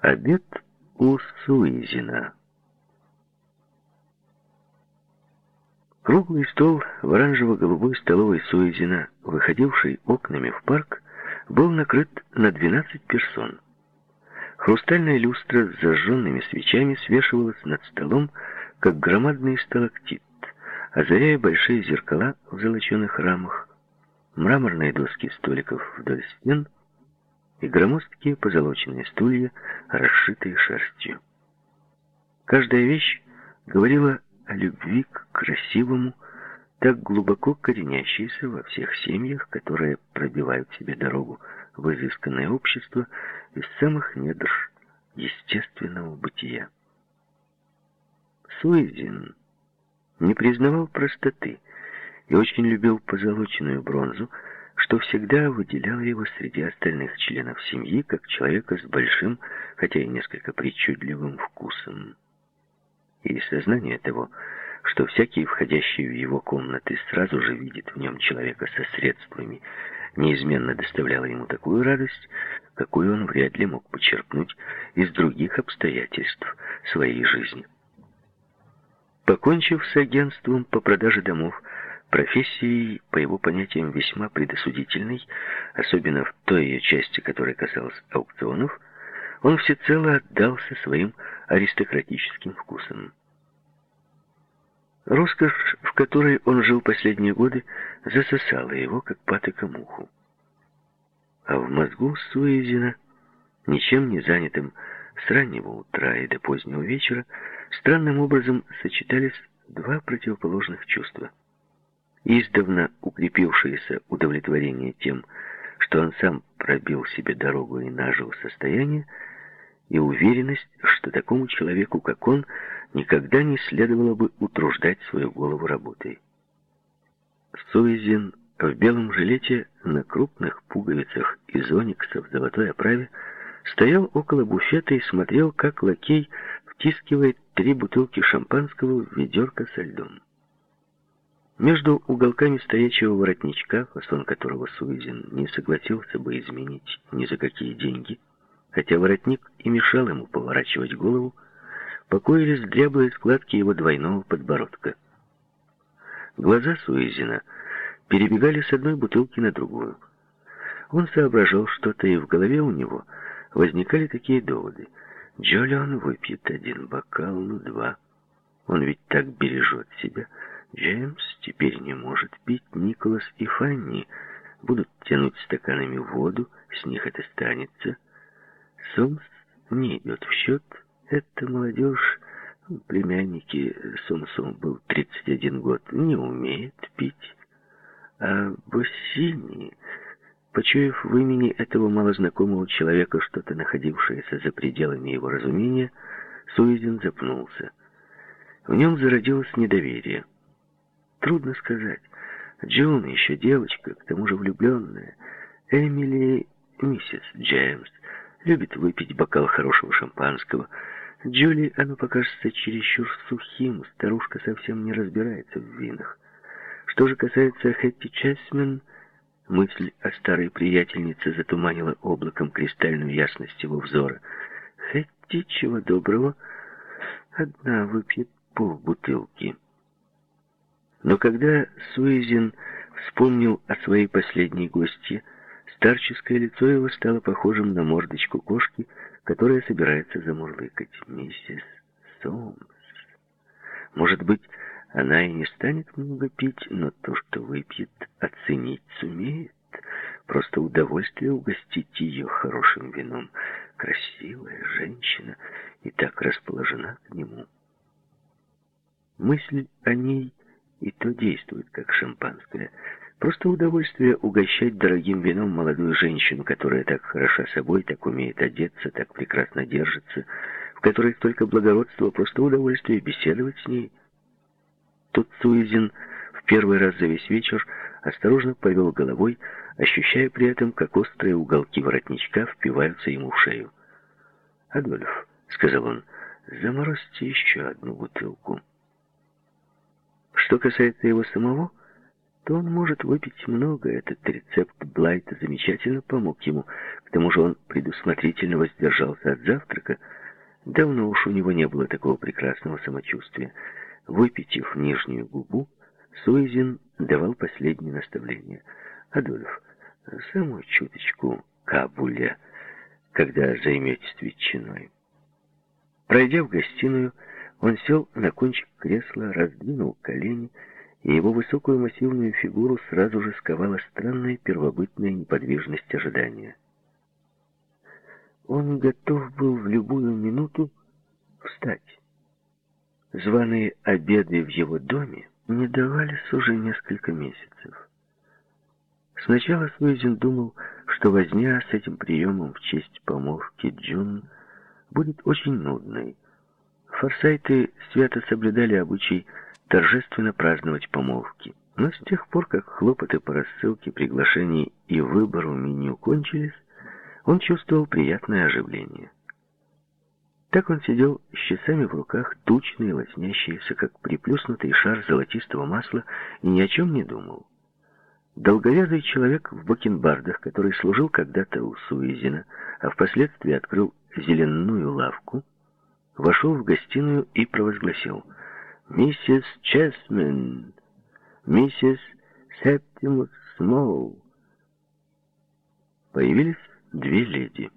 Обед у Суизина. Круглый стол в оранжево-голубой столовой Суизина, выходивший окнами в парк, был накрыт на 12 персон. Хрустальная люстра с зажженными свечами свешивалась над столом, как громадный сталактит, озаряя большие зеркала в золоченых рамах, мраморные доски столиков вдоль стен — и громоздкие позолоченные стулья, расшитые шерстью. Каждая вещь говорила о любви к красивому, так глубоко коренящейся во всех семьях, которые пробивают себе дорогу в изысканное общество из самых недр естественного бытия. Суизин не признавал простоты и очень любил позолоченную бронзу, что всегда выделяло его среди остальных членов семьи как человека с большим, хотя и несколько причудливым вкусом. И сознание того, что всякий, входящий в его комнаты, сразу же видит в нем человека со средствами, неизменно доставляло ему такую радость, какую он вряд ли мог почерпнуть из других обстоятельств своей жизни. Покончив с агентством по продаже домов, профессией, по его понятиям, весьма предосудительной, особенно в той ее части, которая касалась аукционов, он всецело отдался своим аристократическим вкусам. Роскошь, в которой он жил последние годы, засосала его, как патока муху. А в мозгу Суэзина, ничем не занятым с раннего утра и до позднего вечера, странным образом сочетались два противоположных чувства — издавна укрепившееся удовлетворение тем, что он сам пробил себе дорогу и нажил состояние, и уверенность, что такому человеку, как он, никогда не следовало бы утруждать свою голову работой. Суизин в белом жилете на крупных пуговицах из оникса в золотой оправе стоял около буфета и смотрел, как лакей втискивает три бутылки шампанского в ведерко со льдом. Между уголками стоячего воротничка, фасон которого Суизин не согласился бы изменить ни за какие деньги, хотя воротник и мешал ему поворачивать голову, покоились дряблые складки его двойного подбородка. Глаза Суизина перебегали с одной бутылки на другую. Он соображал что-то, и в голове у него возникали такие доводы. Джолион выпьет один бокал, ну два. Он ведь так бережет себя, Джеймс теперь не может пить, Николас и Фанни будут тянуть стаканами воду, с них это станется. Сомс не идет в счет. Это молодежь, племянники Сомсу был 31 год, не умеет пить. А Боссини, почуяв в имени этого малознакомого человека что-то находившееся за пределами его разумения, Суизин запнулся. В нем зародилось недоверие. Трудно сказать. Джун еще девочка, к тому же влюбленная. Эмили, миссис Джеймс, любит выпить бокал хорошего шампанского. Джули оно покажется чересчур сухим, старушка совсем не разбирается в винах. Что же касается Хэтти Чесмен, мысль о старой приятельнице затуманила облаком кристальную ясность его взора. Хэтти, чего доброго, одна выпьет полбутылки. Но когда Суизин вспомнил о своей последней гостье, старческое лицо его стало похожим на мордочку кошки, которая собирается замурлыкать. «Миссис Сомс. Может быть, она и не станет много пить, но то, что выпьет, оценить сумеет. Просто удовольствие угостить ее хорошим вином. Красивая женщина и так расположена к нему». Мысль о ней и то действует, как шампанское. Просто удовольствие угощать дорогим вином молодую женщину, которая так хороша собой, так умеет одеться, так прекрасно держится, в которой только благородство, просто удовольствие беседовать с ней. Тут Суизин в первый раз за весь вечер осторожно повел головой, ощущая при этом, как острые уголки воротничка впиваются ему в шею. «Адольф», — сказал он, — «заморозьте еще одну бутылку». Что касается его самого, то он может выпить много. Этот рецепт Блайта замечательно помог ему. К тому же он предусмотрительно воздержался от завтрака. Давно уж у него не было такого прекрасного самочувствия. Выпитив нижнюю губу, Суизин давал последнее наставление. «Адольф, самую чуточку кабуля, когда займетесь ветчиной». Пройдя в гостиную, он сел на кончик кресла, раздвинул колени, и его высокую массивную фигуру сразу же сковала странная первобытная неподвижность ожидания. Он готов был в любую минуту встать. Званые обеды в его доме не давались уже несколько месяцев. Сначала Суизин думал, что возня с этим приемом в честь помолвки Джун будет очень нудной. Форсайты свято соблюдали обычай торжественно праздновать помолвки. Но с тех пор, как хлопоты по рассылке приглашений и выбору меню кончились, он чувствовал приятное оживление. Так он сидел с часами в руках, тучный, лоснящийся, как приплюснутый шар золотистого масла, и ни о чем не думал. Долговязый человек в бакенбардах, который служил когда-то у Суизина, а впоследствии открыл зеленую лавку, вошел в гостиную и провозгласил «Миссис Чесмен, миссис Септимус Смоу». Появились две леди.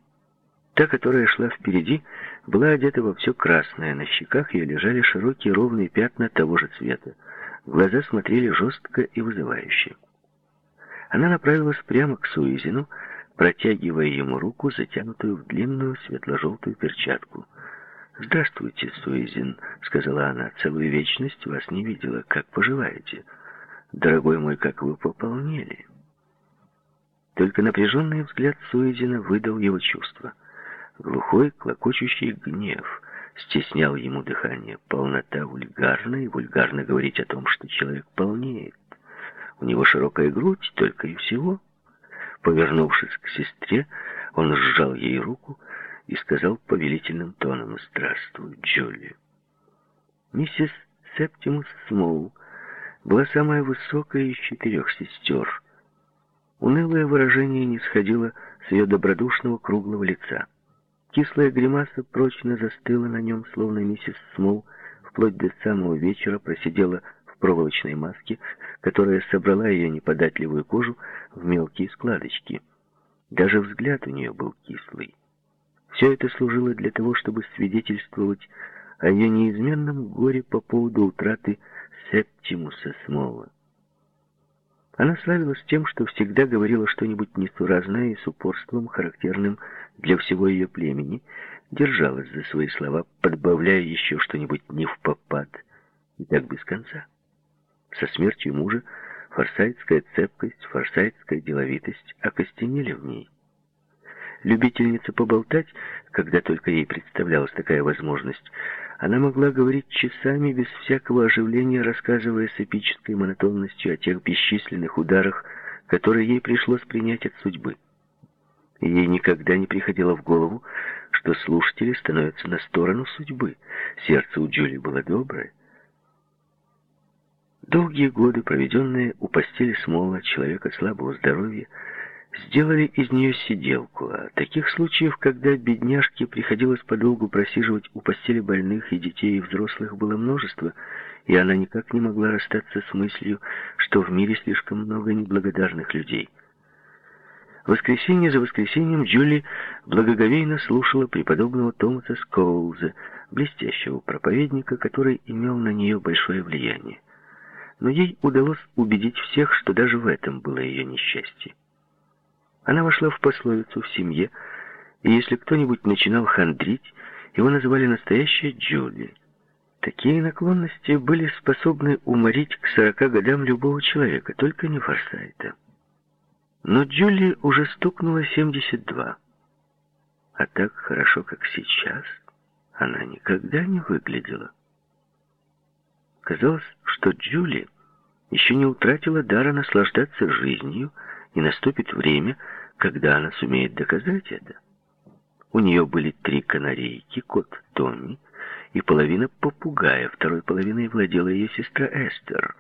Та, которая шла впереди, была одета во все красное, на щеках ее лежали широкие ровные пятна того же цвета. Глаза смотрели жестко и вызывающе. Она направилась прямо к Суизину, протягивая ему руку, затянутую в длинную светло-желтую перчатку. «Здравствуйте, Суизин», — сказала она, — «целую вечность вас не видела. Как поживаете? Дорогой мой, как вы пополнели». Только напряженный взгляд Суизина выдал его чувства. Глухой, клокочущий гнев стеснял ему дыхание. Полнота вульгарна, и вульгарно говорить о том, что человек полнеет. У него широкая грудь, только и всего. Повернувшись к сестре, он сжал ей руку и сказал повелительным тоном «Здравствуй, Джоли». Миссис Септимус Смоу была самая высокая из четырех сестер. Унылое выражение не сходило с ее добродушного круглого лица. Кислая гримаса прочно застыла на нем, словно миссис Смол вплоть до самого вечера просидела в проволочной маске, которая собрала ее неподатливую кожу в мелкие складочки. Даже взгляд у нее был кислый. Все это служило для того, чтобы свидетельствовать о ее неизменном горе по поводу утраты Септимуса Смола. Она славилась тем, что всегда говорила что-нибудь несуразное и с упорством, характерным для всего ее племени, держалась за свои слова, подбавляя еще что-нибудь не в попад, и так без конца. Со смертью мужа форсайтская цепкость, форсайтская деловитость окостенели в ней. Любительница поболтать, когда только ей представлялась такая возможность, она могла говорить часами без всякого оживления, рассказывая с эпической монотонностью о тех бесчисленных ударах, которые ей пришлось принять от судьбы. ей никогда не приходило в голову, что слушатели становятся на сторону судьбы. Сердце у Джули было доброе. Долгие годы, проведенные у постели Смола, человека слабого здоровья, сделали из нее сиделку. А таких случаев, когда бедняжке приходилось подолгу просиживать у постели больных и детей, и взрослых, было множество, и она никак не могла расстаться с мыслью, что в мире слишком много неблагодарных людей. Воскресенье за воскресеньем Джули благоговейно слушала преподобного Томаса Скоулза, блестящего проповедника, который имел на нее большое влияние. Но ей удалось убедить всех, что даже в этом было ее несчастье. Она вошла в пословицу в семье, и если кто-нибудь начинал хандрить, его называли настоящей Джули. Такие наклонности были способны уморить к сорока годам любого человека, только не Форсайта. Но Джули уже стукнуло 72. А так хорошо, как сейчас, она никогда не выглядела. Казалось, что Джули еще не утратила дара наслаждаться жизнью, и наступит время, когда она сумеет доказать это. У нее были три канарейки, кот Томми и половина попугая, второй половиной владела ее сестра Эстер.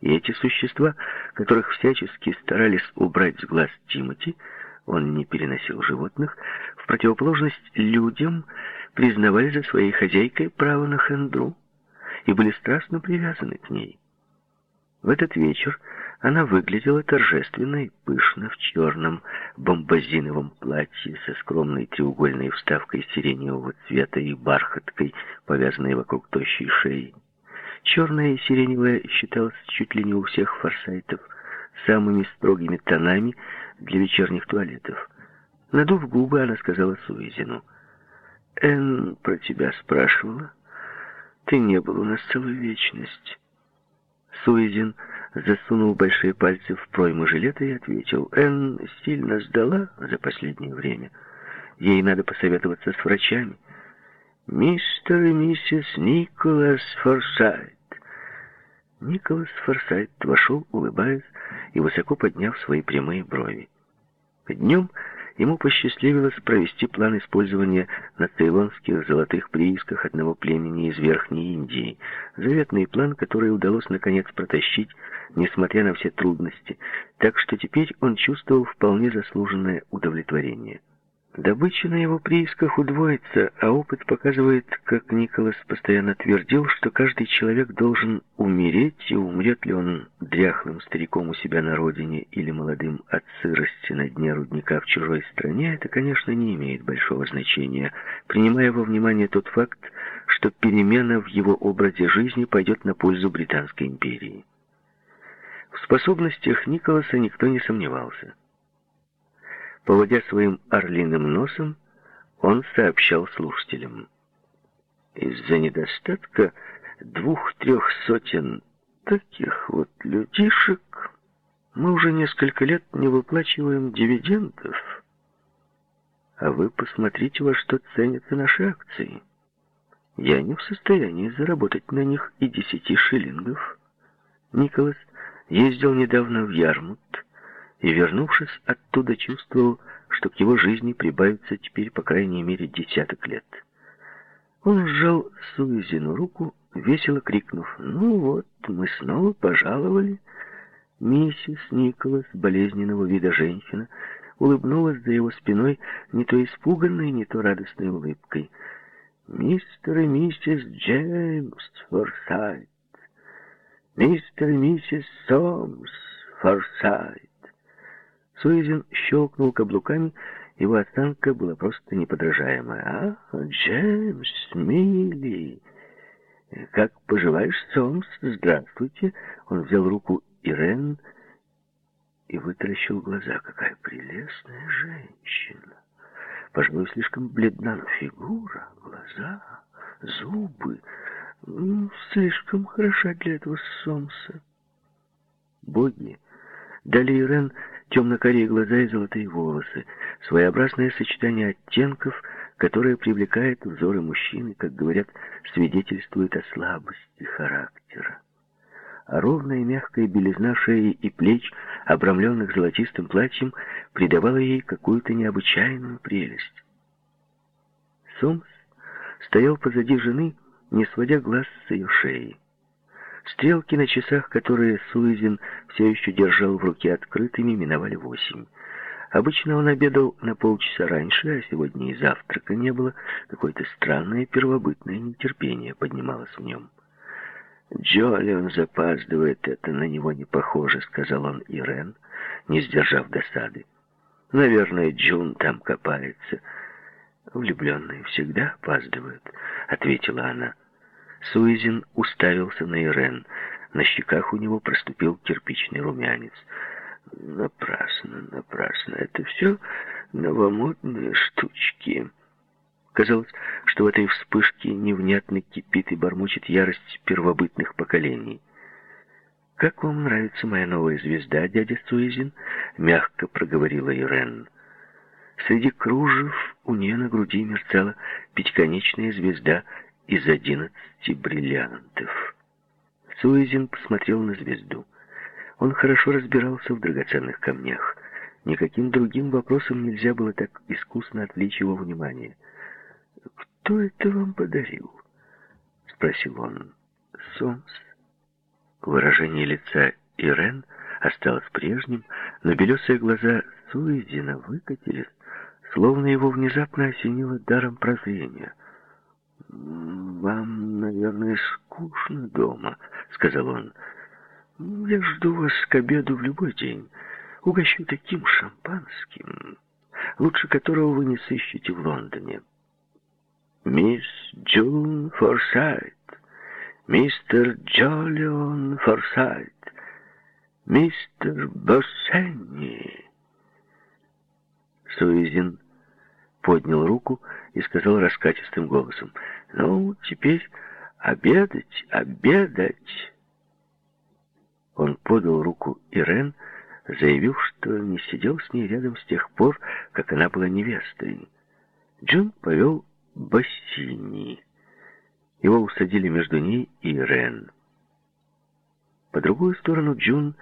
И эти существа, которых всячески старались убрать с глаз Тимоти, он не переносил животных, в противоположность людям признавали за своей хозяйкой право на хендру и были страстно привязаны к ней. В этот вечер она выглядела торжественно и пышно в черном бомбазиновом платье со скромной треугольной вставкой сиреневого цвета и бархаткой, повязанной вокруг тощей шеи. Черное и сиреневое считалось чуть ли не у всех форсайтов самыми строгими тонами для вечерних туалетов. Надув губы, она сказала Суизину. «Энн про тебя спрашивала. Ты не был у нас целую вечность». Суизин засунул большие пальцы в пройму жилета и ответил. «Энн сильно сдала за последнее время. Ей надо посоветоваться с врачами». «Мистер и миссис Николас Форсайт». Николас Форсайт вошел, улыбаясь и высоко подняв свои прямые брови. Днем ему посчастливилось провести план использования на цейлонских золотых приисках одного племени из Верхней Индии. Заветный план, который удалось наконец протащить, несмотря на все трудности, так что теперь он чувствовал вполне заслуженное удовлетворение. Добыча на его приисках удвоится, а опыт показывает, как Николас постоянно твердил, что каждый человек должен умереть, и умрет ли он дряхлым стариком у себя на родине или молодым от сырости на дне рудника в чужой стране, это, конечно, не имеет большого значения, принимая во внимание тот факт, что перемена в его образе жизни пойдет на пользу Британской империи. В способностях Николаса никто не сомневался. Поводя своим орлиным носом, он сообщал слушателям. Из-за недостатка двух-трех сотен таких вот людишек мы уже несколько лет не выплачиваем дивидендов. А вы посмотрите, во что ценятся наши акции. Я не в состоянии заработать на них и десяти шиллингов. Николас ездил недавно в Ярмут, и, вернувшись оттуда, чувствовал, что к его жизни прибавится теперь, по крайней мере, десяток лет. Он сжал Суизину руку, весело крикнув, «Ну вот, мы снова пожаловали». Миссис Николас, болезненного вида женщина, улыбнулась за его спиной не то испуганной, не то радостной улыбкой. «Мистер и миссис Джеймс Форсайт! Мистер и миссис Сомс Форсайт!» Суизин щелкнул каблуками, его осанка была просто неподражаемая. «А, Джеймс, милый, как поживаешь, Сомс? Здравствуйте!» Он взял руку Ирен и вытаращил глаза. «Какая прелестная женщина! Пожалуй, слишком бледна, но фигура, глаза, зубы слишком хороша для этого Сомса». Боги дали Ирен темно-карие глаза и золотые волосы, своеобразное сочетание оттенков, которое привлекает взоры мужчины, как говорят, свидетельствует о слабости характера. А ровная мягкая белизна шеи и плеч, обрамленных золотистым платьем, придавала ей какую-то необычайную прелесть. Сомс стоял позади жены, не сводя глаз с ее шеи. Стрелки на часах, которые Суизин все еще держал в руке открытыми, миновали восемь. Обычно он обедал на полчаса раньше, а сегодня и завтрака не было. Какое-то странное первобытное нетерпение поднималось в нем. «Джолион запаздывает, это на него не похоже», — сказал он Ирен, не сдержав досады. «Наверное, Джун там копается». «Влюбленные всегда опаздывают», — ответила она. Суизин уставился на Ирен. На щеках у него проступил кирпичный румянец. Напрасно, напрасно. Это все новомодные штучки. Казалось, что в этой вспышке невнятно кипит и бормочет ярость первобытных поколений. «Как вам нравится моя новая звезда, дядя Суизин?» — мягко проговорила Ирен. Среди кружев у нее на груди мерцала пятиконечная звезда из одиннадцати бриллиантов. Суизин посмотрел на звезду. Он хорошо разбирался в драгоценных камнях. Никаким другим вопросом нельзя было так искусно отвлечь его внимание. «Кто это вам подарил?» — спросил он. «Сомс». Выражение лица Ирен осталось прежним, но белесые глаза Суизина выкатились, словно его внезапно осенило даром прозрения. «Вам, наверное, скучно дома», — сказал он. «Я жду вас к обеду в любой день. Угощу таким шампанским, лучше которого вы не сыщете в Лондоне». «Мисс Джун Форсайт, мистер Джолион Форсайт, мистер Боссенни». Суизин поднял руку и сказал раскатистым голосом, «Ну, теперь обедать, обедать!» Он подал руку Ирен, заявив, что не сидел с ней рядом с тех пор, как она была невестой. Джун повел Бассини. Его усадили между ней и Ирен. По другую сторону Джун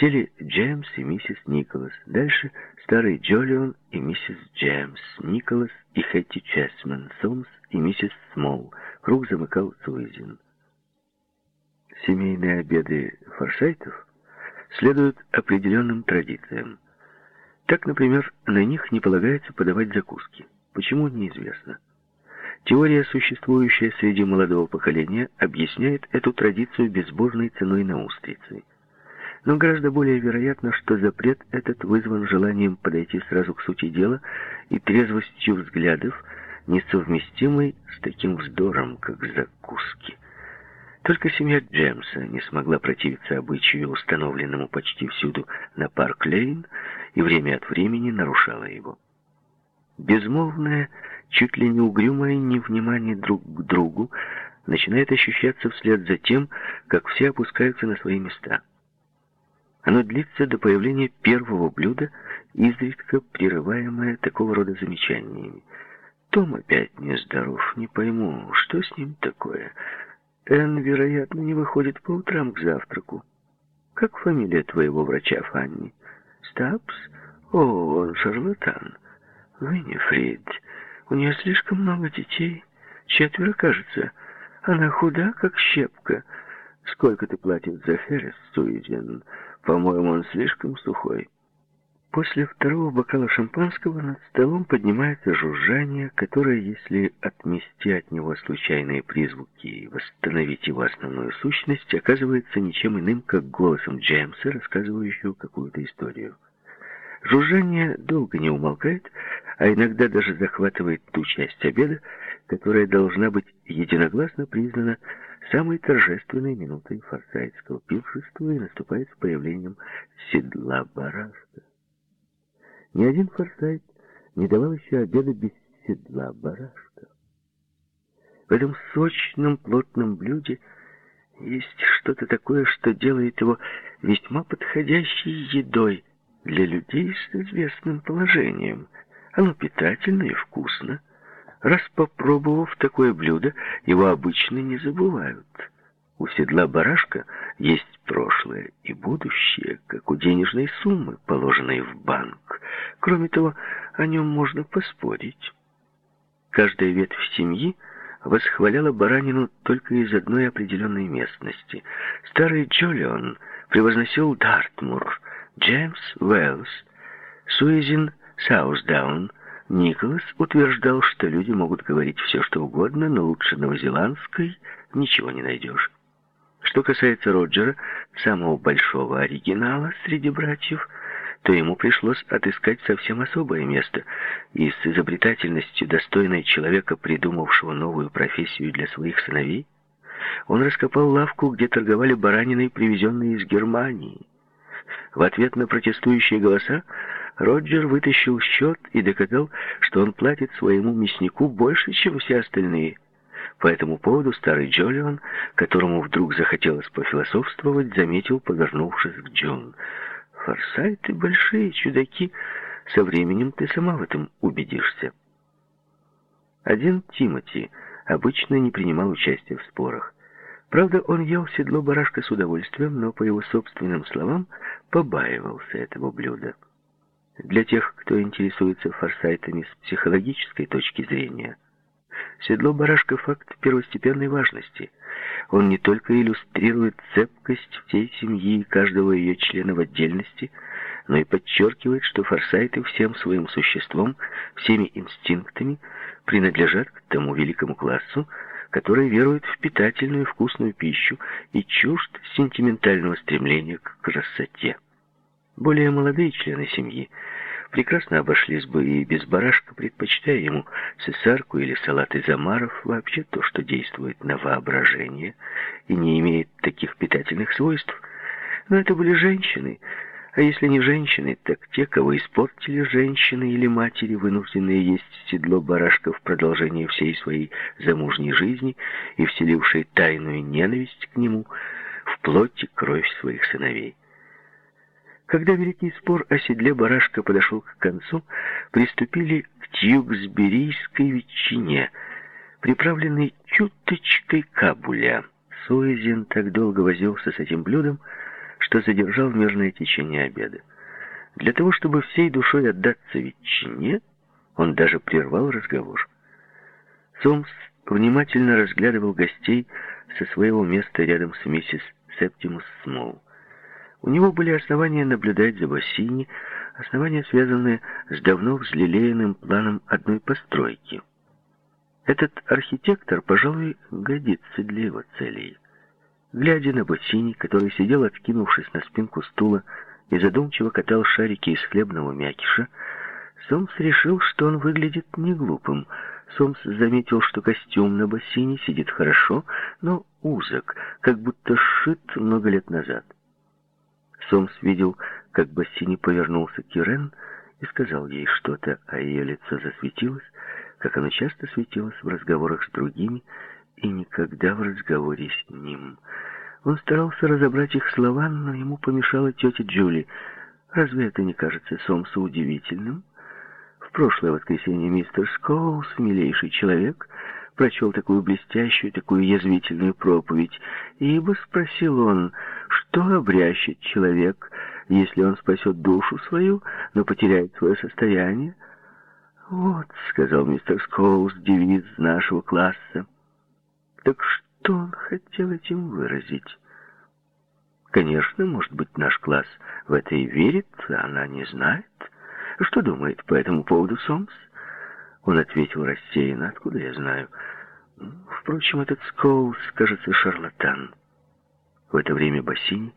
сели Джеймс и миссис Николас. Дальше старый Джолион и миссис Джеймс, Николас и Хэтти Чесман, Сомс и миссис Смол. Круг замыкал Суизин. Семейные обеды форсайтов следуют определенным традициям. Так, например, на них не полагается подавать закуски. Почему, неизвестно. Теория, существующая среди молодого поколения, объясняет эту традицию безбожной ценой на устрицы – но гораздо более вероятно, что запрет этот вызван желанием подойти сразу к сути дела и трезвостью взглядов, несовместимой с таким вздором, как закуски. Только семья Джемса не смогла противиться обычаю, установленному почти всюду на Парк-Лейн, и время от времени нарушала его. Безмолвное, чуть ли не угрюмое невнимание друг к другу начинает ощущаться вслед за тем, как все опускаются на свои места – оно длится до появления первого блюда, изредка прерываемое такого рода замечаниями. Том опять нездоров, не пойму, что с ним такое. Энн, вероятно, не выходит по утрам к завтраку. Как фамилия твоего врача, Фанни? Стапс? О, он шарлатан. Виннифрид. У нее слишком много детей. Четверо, кажется. Она худа, как щепка. Сколько ты платишь за Херес, Суиден? По-моему, он слишком сухой. После второго бокала шампанского над столом поднимается жужжание, которое, если отмести от него случайные призвуки и восстановить его основную сущность, оказывается ничем иным, как голосом Джеймса, рассказывающего какую-то историю. Жужжание долго не умолкает, а иногда даже захватывает ту часть обеда, которая должна быть единогласно признана самой торжественной минутой форсайтского пиршества и наступает с появлением седла барашка. Ни один форсайт не давал еще обеда без седла барашка. В этом сочном, плотном блюде есть что-то такое, что делает его весьма подходящей едой для людей с известным положением. Оно питательно и вкусно, Раз попробовав такое блюдо, его обычно не забывают. У седла барашка есть прошлое и будущее, как у денежной суммы, положенной в банк. Кроме того, о нем можно поспорить. Каждая ветвь семьи восхваляла баранину только из одной определенной местности. Старый Джолион превозносил Дартмур, Джеймс Уэллс, Суизин Саусдаун — Николас утверждал, что люди могут говорить все, что угодно, но лучше новозеландской ничего не найдешь. Что касается Роджера, самого большого оригинала среди братьев, то ему пришлось отыскать совсем особое место, и с изобретательностью, достойной человека, придумавшего новую профессию для своих сыновей, он раскопал лавку, где торговали бараниной, привезенной из Германии. В ответ на протестующие голоса Роджер вытащил счет и доказал, что он платит своему мяснику больше, чем все остальные. По этому поводу старый Джолион, которому вдруг захотелось пофилософствовать, заметил, повернувшись к Джон. «Форсайты — большие чудаки. Со временем ты сама в этом убедишься». Один Тимоти обычно не принимал участия в спорах. Правда, он ел седло барашка с удовольствием, но, по его собственным словам, побаивался этого блюда. Для тех, кто интересуется форсайтами с психологической точки зрения, седло барашка факт первостепенной важности. Он не только иллюстрирует цепкость всей семьи и каждого ее члена в отдельности, но и подчеркивает, что форсайты всем своим существом, всеми инстинктами принадлежат к тому великому классу, который верует в питательную вкусную пищу и чужд сентиментального стремления к красоте. Более молодые члены семьи прекрасно обошлись бы и без барашка, предпочитая ему цесарку или салат из омаров, вообще то, что действует на воображение и не имеет таких питательных свойств. Но это были женщины, а если не женщины, так те, кого испортили женщины или матери, вынужденные есть седло барашка в продолжении всей своей замужней жизни и вселившие тайную ненависть к нему в плоть и кровь своих сыновей. Когда великий спор о седле барашка подошел к концу, приступили к тьюксберийской ветчине, приправленной чуточкой кабуля. Суэзин так долго возился с этим блюдом, что задержал мирное течение обеда. Для того, чтобы всей душой отдаться ветчине, он даже прервал разговор. Сомс внимательно разглядывал гостей со своего места рядом с миссис Септимус Смол. У него были основания наблюдать за Бассини, основания, связанные с давно взлелеянным планом одной постройки. Этот архитектор, пожалуй, годится для его целей. Глядя на Бассини, который сидел, откинувшись на спинку стула, и задумчиво катал шарики из хлебного мякиша, Сомс решил, что он выглядит не глупым. Сомс заметил, что костюм на бассейне сидит хорошо, но узок, как будто сшит много лет назад. Сомс видел, как Бассини повернулся к Ирен и сказал ей что-то, а ее лицо засветилось, как оно часто светилось в разговорах с другими и никогда в разговоре с ним. Он старался разобрать их слова, но ему помешала тетя Джули. Разве это не кажется Сомсу удивительным? В прошлое воскресенье мистер Скоулс, милейший человек, прочел такую блестящую, такую язвительную проповедь, ибо спросил он, что обрящет человек, если он спасет душу свою, но потеряет свое состояние? «Вот», — сказал мистер Скоулс, девиз нашего класса. «Так что он хотел этим выразить?» «Конечно, может быть, наш класс в это и верит, она не знает. Что думает по этому поводу Сомс?» Он ответил рассеянно. «Откуда я знаю?» «Впрочем, этот Скоулс, кажется, шарлатан». Это время Бассини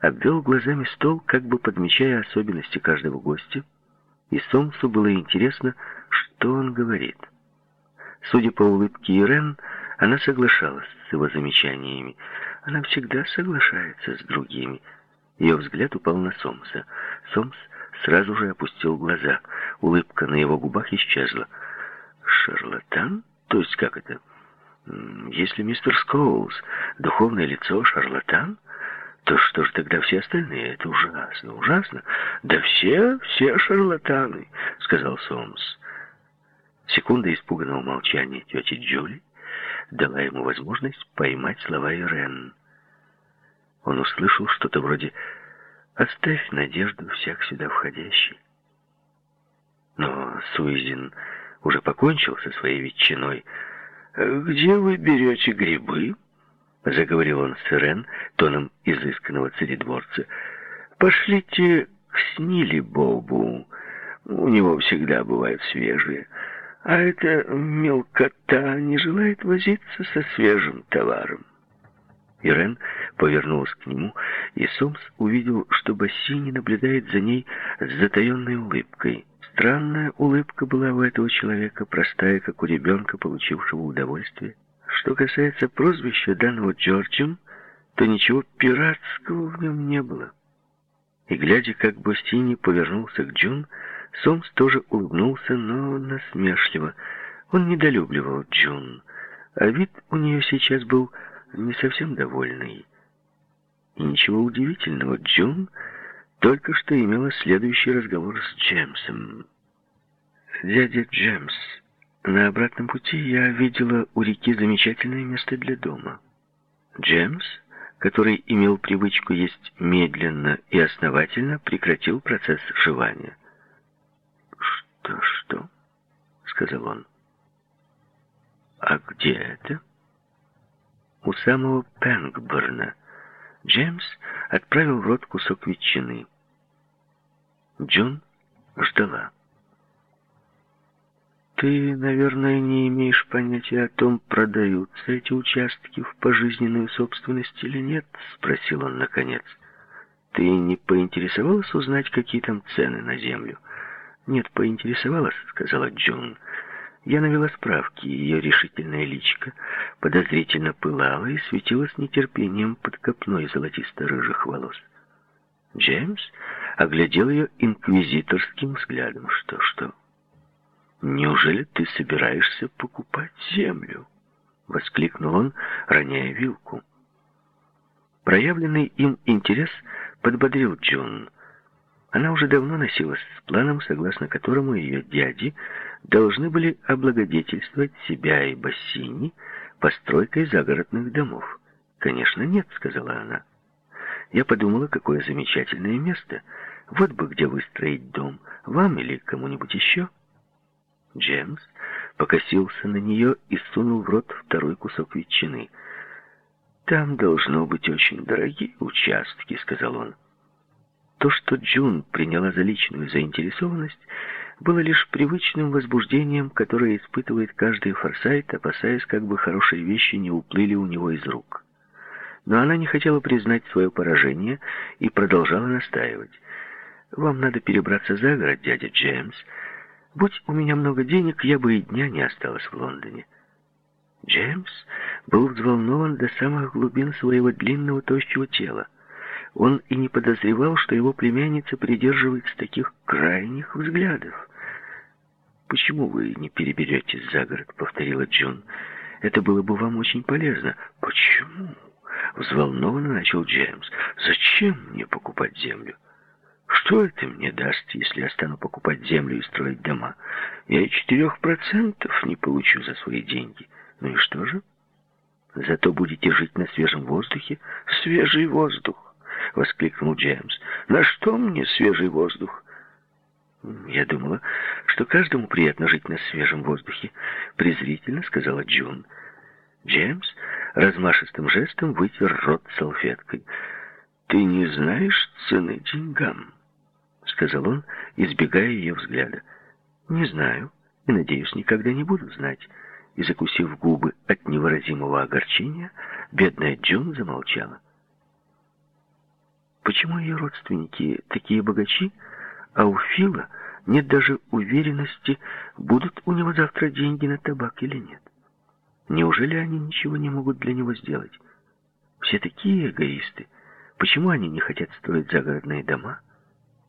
обвел глазами стол, как бы подмечая особенности каждого гостя, и Сомсу было интересно, что он говорит. Судя по улыбке Ирен, она соглашалась с его замечаниями. Она всегда соглашается с другими. Ее взгляд упал на Сомса. Сомс сразу же опустил глаза. Улыбка на его губах исчезла. «Шарлатан? То есть как это?» Если мистер Скоулс — духовное лицо, шарлатан, то что же тогда все остальные? Это ужасно, ужасно. Да все, все шарлатаны, — сказал Сомс. Секунда испуганного молчания тети Джули дала ему возможность поймать слова Ирен. Он услышал что-то вроде «Оставь надежду всяк сюда входящий». Но Суизин уже покончил со своей ветчиной, «Где вы берете грибы?» — заговорил он с Ирен тоном изысканного царедворца. «Пошлите к Снили Бобу. У него всегда бывают свежие. А эта мелкота не желает возиться со свежим товаром». Ирен повернулась к нему, и Сомс увидел, что Бассини наблюдает за ней с затаенной улыбкой. Странная улыбка была у этого человека, простая, как у ребенка, получившего удовольствие. Что касается прозвища, данного Джорджем, то ничего пиратского в нем не было. И глядя, как Бастини повернулся к Джун, Сомс тоже улыбнулся, но насмешливо. Он недолюбливал Джун, а вид у нее сейчас был не совсем довольный. И ничего удивительного, Джун только что имела следующий разговор с Джемсом. «Дядя Джемс, на обратном пути я видела у реки замечательное место для дома». Джемс, который имел привычку есть медленно и основательно, прекратил процесс жевания. «Что-что?» — сказал он. «А где это?» «У самого Пэнгборна». Джеймс отправил в рот кусок ветчины. Джон ждала. «Ты, наверное, не имеешь понятия о том, продаются эти участки в пожизненную собственность или нет?» — спросил он наконец. «Ты не поинтересовалась узнать, какие там цены на землю?» «Нет, поинтересовалась», — сказала Джун. Я навела справки, ее решительная личка подозрительно пылала и светилась нетерпением под копной золотисто-рыжих волос. Джеймс оглядел ее инквизиторским взглядом. «Что, что? Неужели ты собираешься покупать землю?» — воскликнул он, роняя вилку. Проявленный им интерес подбодрил Джон. Она уже давно носилась с планом, согласно которому ее дяди должны были облагодетельствовать себя и Бассини постройкой загородных домов. «Конечно, нет», — сказала она. Я подумала, какое замечательное место. Вот бы где выстроить дом, вам или кому-нибудь еще. Джеймс покосился на нее и сунул в рот второй кусок ветчины. «Там должно быть очень дорогие участки», — сказал он. То, что Джун приняла за личную заинтересованность, было лишь привычным возбуждением, которое испытывает каждый форсайт, опасаясь, как бы хорошие вещи не уплыли у него из рук. Но она не хотела признать свое поражение и продолжала настаивать. «Вам надо перебраться за город, дядя Джеймс. Будь у меня много денег, я бы и дня не осталась в Лондоне». Джеймс был взволнован до самых глубин своего длинного тощего тела. Он и не подозревал, что его племянница придерживается таких крайних взглядов. «Почему вы не переберетесь за город?» — повторила Джун. «Это было бы вам очень полезно». «Почему?» — взволнованно начал Джеймс. «Зачем мне покупать землю? Что это мне даст, если я стану покупать землю и строить дома? Я и четырех процентов не получу за свои деньги. Ну и что же? Зато будете жить на свежем воздухе. Свежий воздух!» — воскликнул Джеймс. «На что мне свежий воздух?» «Я думала, что каждому приятно жить на свежем воздухе», — презрительно сказала Джун. Джеймс размашистым жестом вытер рот салфеткой. «Ты не знаешь цены деньгам?» — сказал он, избегая ее взгляда. «Не знаю, и, надеюсь, никогда не буду знать». И, закусив губы от невыразимого огорчения, бедная Джун замолчала. Почему ее родственники такие богачи, а у Фила нет даже уверенности, будут у него завтра деньги на табак или нет. Неужели они ничего не могут для него сделать? Все такие эгоисты. Почему они не хотят строить загородные дома?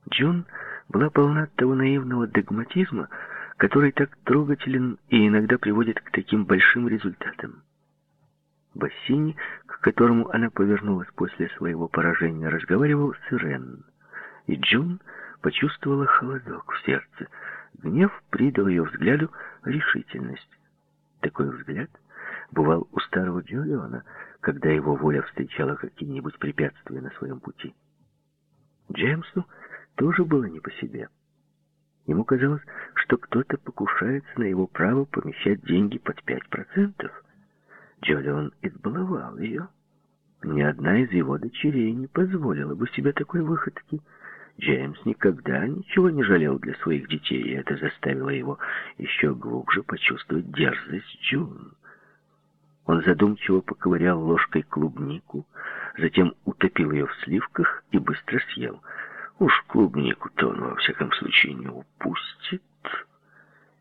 Джун была полна того наивного догматизма, который так трогателен и иногда приводит к таким большим результатам. Бассини, к которому она повернулась после своего поражения, разговаривал с Ирен. И Джун почувствовала холодок в сердце. Гнев придал ее взгляду решительность. Такой взгляд бывал у старого Джолиона, когда его воля встречала какие-нибудь препятствия на своем пути. Джеймсу тоже было не по себе. Ему казалось, что кто-то покушается на его право помещать деньги под пять процентов. Джолион избаловал ее. Ни одна из его дочерей не позволила бы себе такой выходки — Джеймс никогда ничего не жалел для своих детей, и это заставило его еще глубже почувствовать дерзость Джун. Он задумчиво поковырял ложкой клубнику, затем утопил ее в сливках и быстро съел. Уж клубнику-то он во всяком случае не упустит.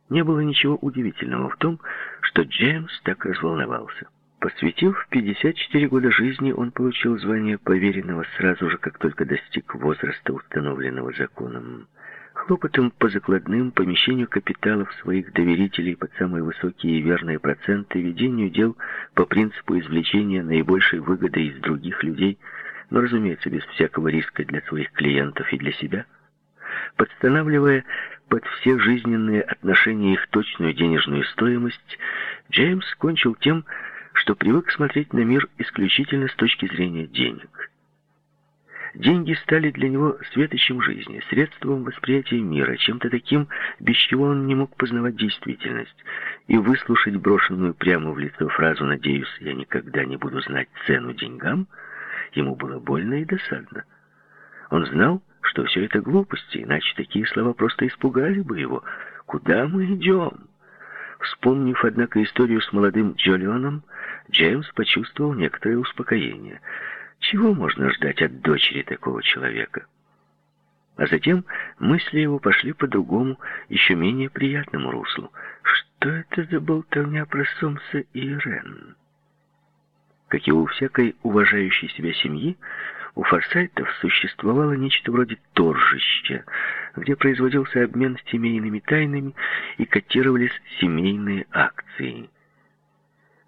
Не было ничего удивительного в том, что Джеймс так разволновался. Посвятив 54 года жизни, он получил звание поверенного сразу же, как только достиг возраста, установленного законом. Хлопотом по закладным, помещению капиталов своих доверителей под самые высокие и верные проценты, ведению дел по принципу извлечения наибольшей выгоды из других людей, но, разумеется, без всякого риска для своих клиентов и для себя, подстанавливая под все жизненные отношения их точную денежную стоимость, Джеймс кончил тем, что привык смотреть на мир исключительно с точки зрения денег. Деньги стали для него светочем жизни, средством восприятия мира, чем-то таким, без чего он не мог познавать действительность. И выслушать брошенную прямо в лицо фразу «надеюсь, я никогда не буду знать цену деньгам» ему было больно и досадно. Он знал, что все это глупости, иначе такие слова просто испугали бы его. Куда мы идем? Вспомнив, однако, историю с молодым Джолионом, Джеймс почувствовал некоторое успокоение. Чего можно ждать от дочери такого человека? А затем мысли его пошли по другому, еще менее приятному руслу. Что это за болтовня про Сомса и Ирен? Как и у всякой уважающей себя семьи, у форсайтов существовало нечто вроде торжища, где производился обмен семейными тайнами и котировались семейные акции.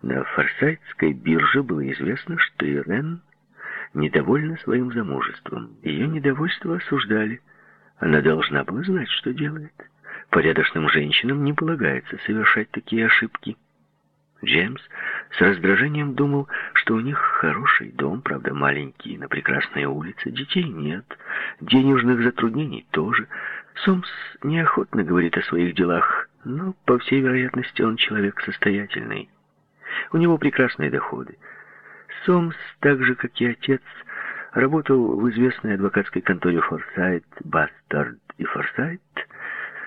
На форсайтской бирже было известно, что Ирен недовольна своим замужеством. Ее недовольство осуждали. Она должна была знать, что делает. Порядочным женщинам не полагается совершать такие ошибки. Джеймс с раздражением думал, что у них хороший дом, правда маленький, на прекрасной улице, детей нет, денежных затруднений тоже. Сомс неохотно говорит о своих делах, но, по всей вероятности, он человек состоятельный. У него прекрасные доходы. Сомс, так же, как и отец, работал в известной адвокатской конторе Форсайт, Бастард и Форсайт,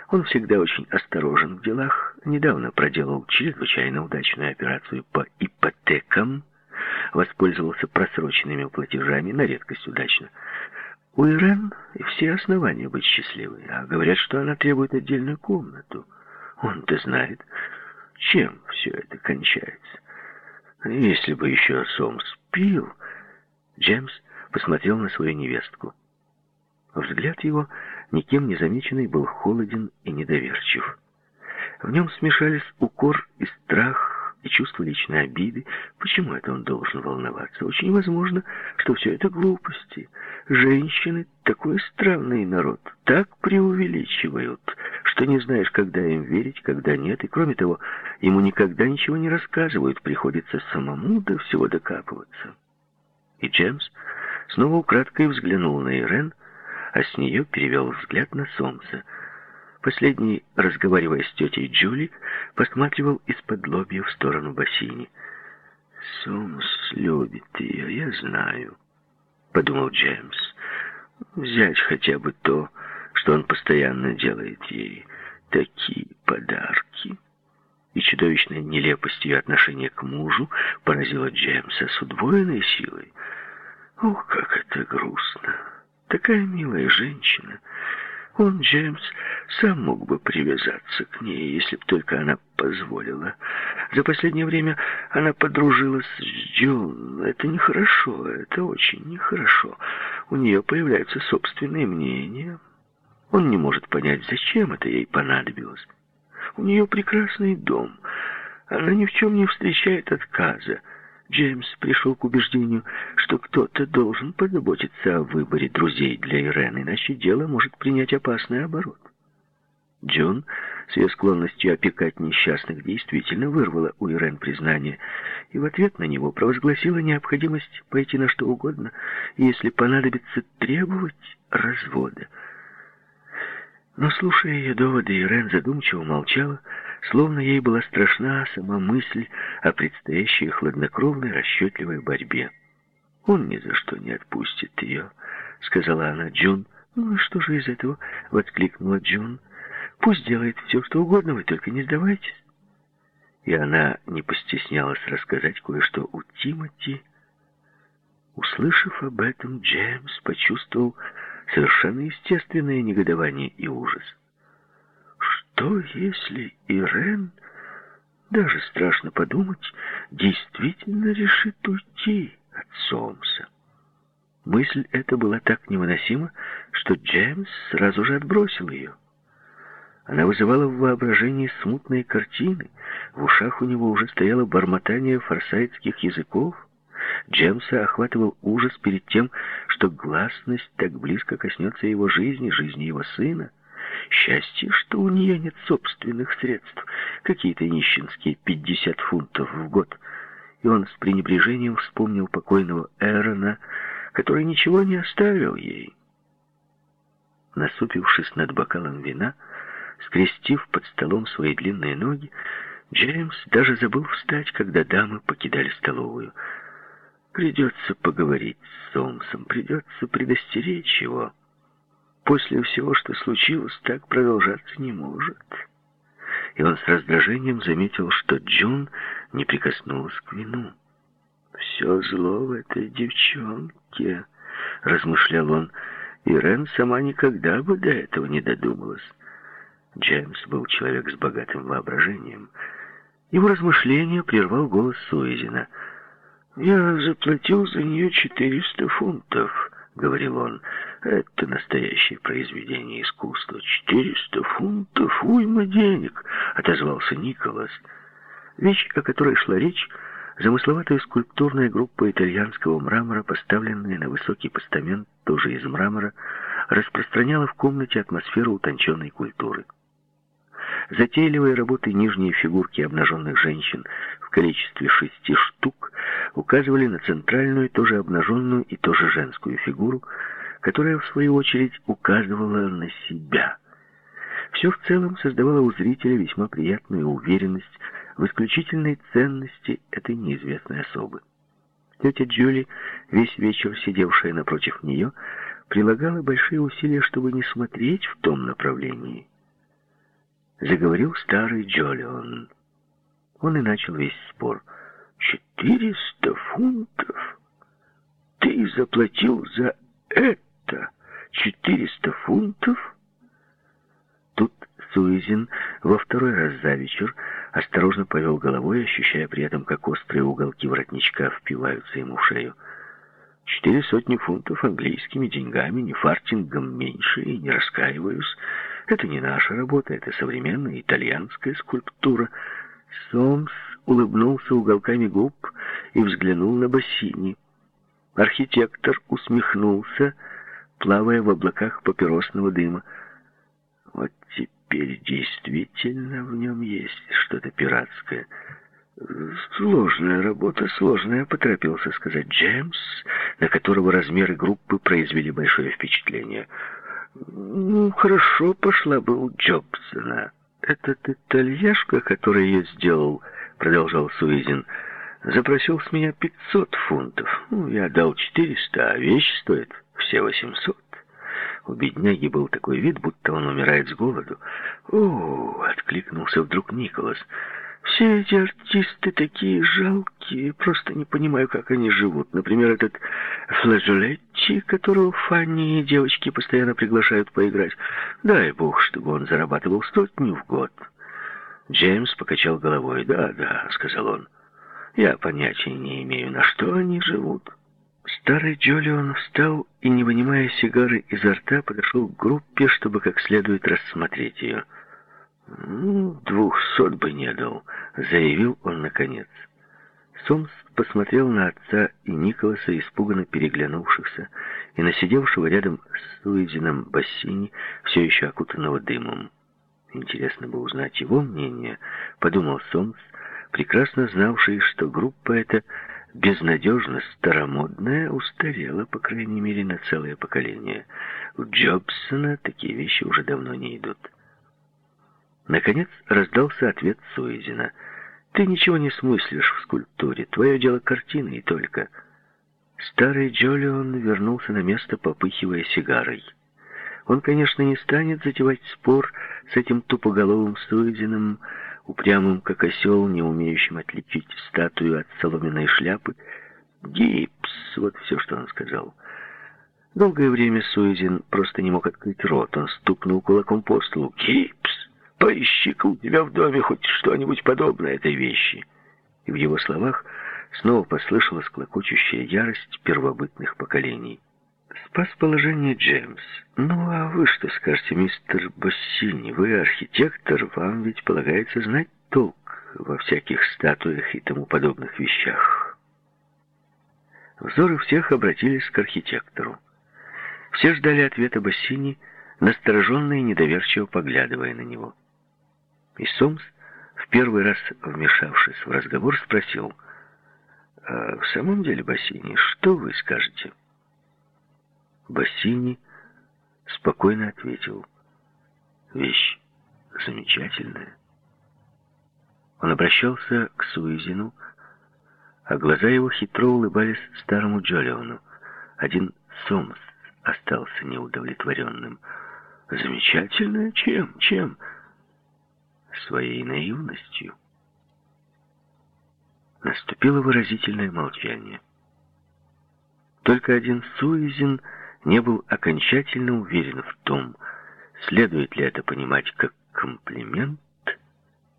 он всегда очень осторожен в делах. Недавно проделал чрезвычайно удачную операцию по ипотекам, воспользовался просроченными платежами, на редкость удачно. У Ирен все основания быть счастливой, а говорят, что она требует отдельную комнату. Он-то знает, чем все это кончается. Если бы еще Сомс пил... Джеймс посмотрел на свою невестку. Взгляд его никем не замеченный, был холоден и недоверчив. В нем смешались укор и страх, и чувство личной обиды. Почему это он должен волноваться? Очень возможно, что все это глупости. Женщины — такой странный народ, так преувеличивают, что не знаешь, когда им верить, когда нет. И кроме того, ему никогда ничего не рассказывают, приходится самому до всего докапываться. И Джеймс снова украдкой взглянул на Ирен, а с нее перевел взгляд на Сомса. Последний, разговаривая с тетей Джули, посматривал из-под лобья в сторону бассейни. «Сомс любит ее, я знаю», — подумал Джеймс. «Взять хотя бы то, что он постоянно делает ей. Такие подарки». И чудовищная нелепость ее отношения к мужу поразила Джеймса с удвоенной силой. Ох, как это грустно! Такая милая женщина. Он, Джеймс, сам мог бы привязаться к ней, если б только она позволила. За последнее время она подружилась с Джун. Это нехорошо, это очень нехорошо. У нее появляются собственные мнения. Он не может понять, зачем это ей понадобилось. У нее прекрасный дом. Она ни в чем не встречает отказа. Джеймс пришел к убеждению, что кто-то должен позаботиться о выборе друзей для Ирен, иначе дело может принять опасный оборот. Джон с ее склонностью опекать несчастных действительно вырвала у Ирен признание и в ответ на него провозгласила необходимость пойти на что угодно, если понадобится требовать развода. Но, слушая ее доводы, Ирен задумчиво молчала, словно ей была страшна сама мысль о предстоящей хладнокровной, расчетливой борьбе. «Он ни за что не отпустит ее», — сказала она Джун. «Ну и что же из этого?» — воскликнула Джун. «Пусть делает все, что угодно, вы только не сдавайтесь». И она не постеснялась рассказать кое-что у Тимати. Услышав об этом, Джеймс почувствовал совершенно естественное негодование и ужас. Что, если Ирен, даже страшно подумать, действительно решит уйти от Сомса? Мысль эта была так невыносима, что Джеймс сразу же отбросил ее. Она вызывала в воображении смутные картины, в ушах у него уже стояло бормотание форсайтских языков, Джемса охватывал ужас перед тем, что гласность так близко коснется его жизни, жизни его сына. Счастье, что у нее нет собственных средств, какие-то нищенские 50 фунтов в год. И он с пренебрежением вспомнил покойного Эрона, который ничего не оставил ей. Насупившись над бокалом вина, скрестив под столом свои длинные ноги, Джеймс даже забыл встать, когда дамы покидали столовую. Придется поговорить с Сомсом, придется предостеречь его. после всего, что случилось, так продолжаться не может. И он с раздражением заметил, что Джун не прикоснулась к вину. «Все зло в этой девчонке», — размышлял он, — «и Рен сама никогда бы до этого не додумалась». Джеймс был человек с богатым воображением. Его размышления прервал голос Суизина. «Я заплатил за нее четыреста фунтов», — говорил он. «Это настоящее произведение искусства. Четыреста фунтов, уйма денег», — отозвался Николас. Вещь, о которой шла речь, замысловатая скульптурная группа итальянского мрамора, поставленная на высокий постамент, тоже из мрамора, распространяла в комнате атмосферу утонченной культуры. Затейливые работы нижние фигурки обнаженных женщин в количестве шести штук указывали на центральную, тоже обнаженную и тоже женскую фигуру, которая, в свою очередь, указывала на себя. Все в целом создавало у зрителя весьма приятную уверенность в исключительной ценности этой неизвестной особы. Тетя Джули, весь вечер сидевшая напротив нее, прилагала большие усилия, чтобы не смотреть в том направлении заговорил старый Джолион. Он и начал весь спор. «Четыреста фунтов? Ты заплатил за это четыреста фунтов?» Тут Суизин во второй раз за вечер осторожно повел головой, ощущая при этом, как острые уголки воротничка впиваются ему в шею. Четыре сотни фунтов английскими деньгами, не фартингом меньше, и не раскаиваюсь. Это не наша работа, это современная итальянская скульптура. Сомс улыбнулся уголками губ и взглянул на Бассини. Архитектор усмехнулся, плавая в облаках папиросного дыма. Вот теперь действительно в нем есть что-то пиратское. «Сложная работа, сложная», — поторопился сказать Джеймс, на которого размеры группы произвели большое впечатление. Ну, хорошо пошла бы у Джобсона. Этот итальяшка, который ее сделал, продолжал Суизин, запросил с меня 500 фунтов. Ну, я дал 400, а вещь стоит все 800. У бедняги был такой вид, будто он умирает с голоду. «О!» — откликнулся вдруг Николас — все эти артисты такие жалкие, просто не понимаю, как они живут. Например, этот Флажолетти, которого Фанни и девочки постоянно приглашают поиграть. Дай бог, чтобы он зарабатывал сотню в год. Джеймс покачал головой. «Да, да», — сказал он. «Я понятия не имею, на что они живут». Старый Джолион встал и, не вынимая сигары изо рта, подошел к группе, чтобы как следует рассмотреть ее. «Ну, двухсот бы не дал», — заявил он наконец. Сомс посмотрел на отца и Николаса, испуганно переглянувшихся, и на сидевшего рядом с Суизином бассейне, все еще окутанного дымом. Интересно бы узнать его мнение, подумал Сомс, прекрасно знавший, что группа эта безнадежно старомодная, устарела, по крайней мере, на целое поколение. У Джобсона такие вещи уже давно не идут. Наконец раздался ответ Суизина. «Ты ничего не смыслишь в скульптуре. Твое дело картины и только». Старый Джолион вернулся на место, попыхивая сигарой. Он, конечно, не станет затевать спор с этим тупоголовым Суизиным, упрямым, как осел, не умеющим отличить статую от соломенной шляпы. «Гипс!» — вот все, что он сказал. Долгое время Суизин просто не мог открыть рот. Он стукнул кулаком по столу. «Гипс!» Поищи-ка у тебя в доме хоть что-нибудь подобное этой вещи. И в его словах снова послышалась клокочущая ярость первобытных поколений. Спас положение Джеймс. Ну, а вы что скажете, мистер Бассини? Вы архитектор, вам ведь полагается знать толк во всяких статуях и тому подобных вещах. Взоры всех обратились к архитектору. Все ждали ответа Бассини, настороженно и недоверчиво поглядывая на него. И Сомс, в первый раз вмешавшись в разговор, спросил, «А в самом деле, Бассини, что вы скажете?» Бассини спокойно ответил, «Вещь замечательная». Он обращался к Суизину, а глаза его хитро улыбались старому Джолиону. Один Сомс остался неудовлетворенным. Замечательно. Чем? Чем? своей наивностью. Наступило выразительное молчание. Только один Суизин не был окончательно уверен в том, следует ли это понимать как комплимент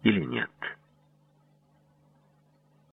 или нет.